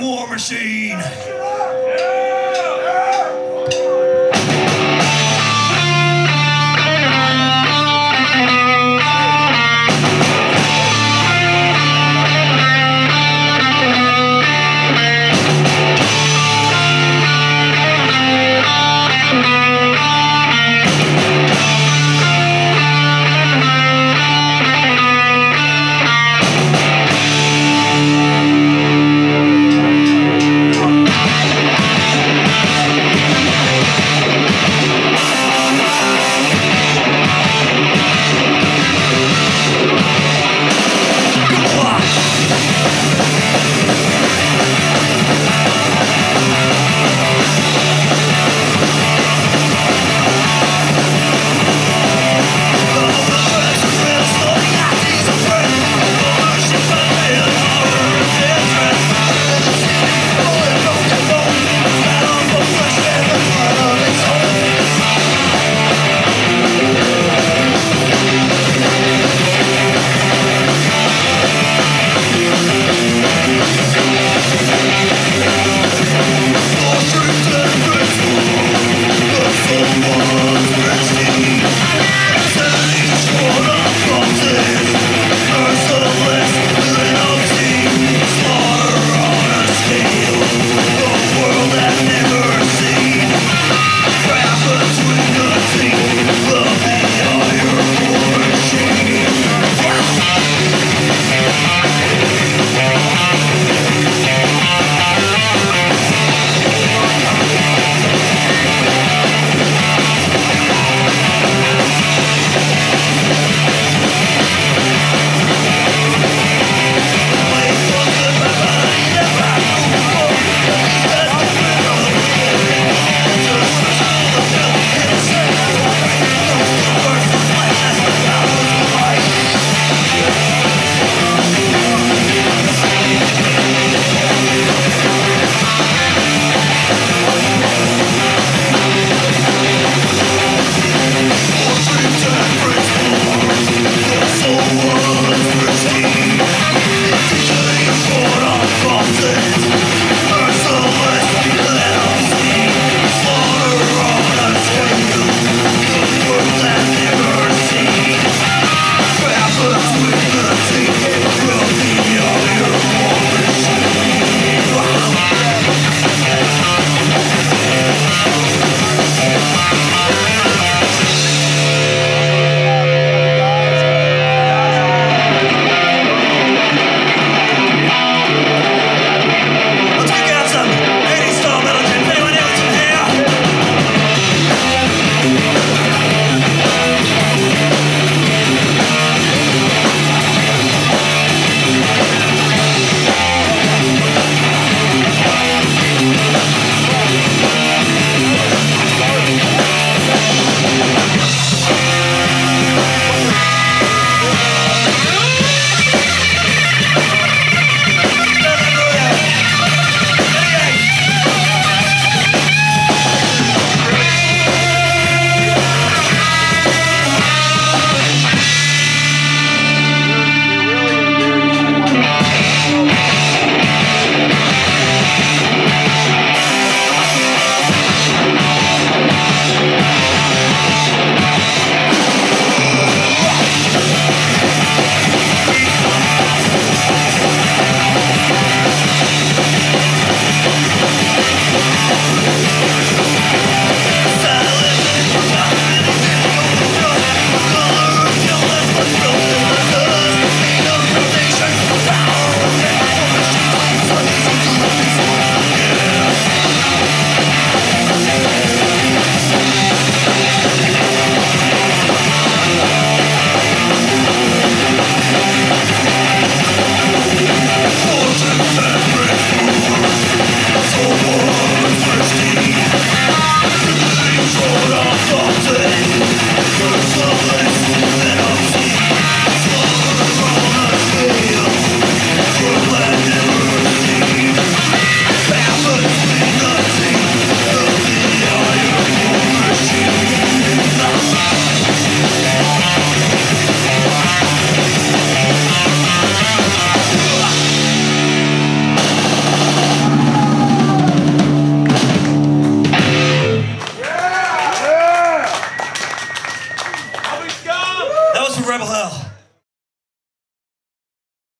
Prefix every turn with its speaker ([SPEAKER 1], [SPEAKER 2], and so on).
[SPEAKER 1] War Machine.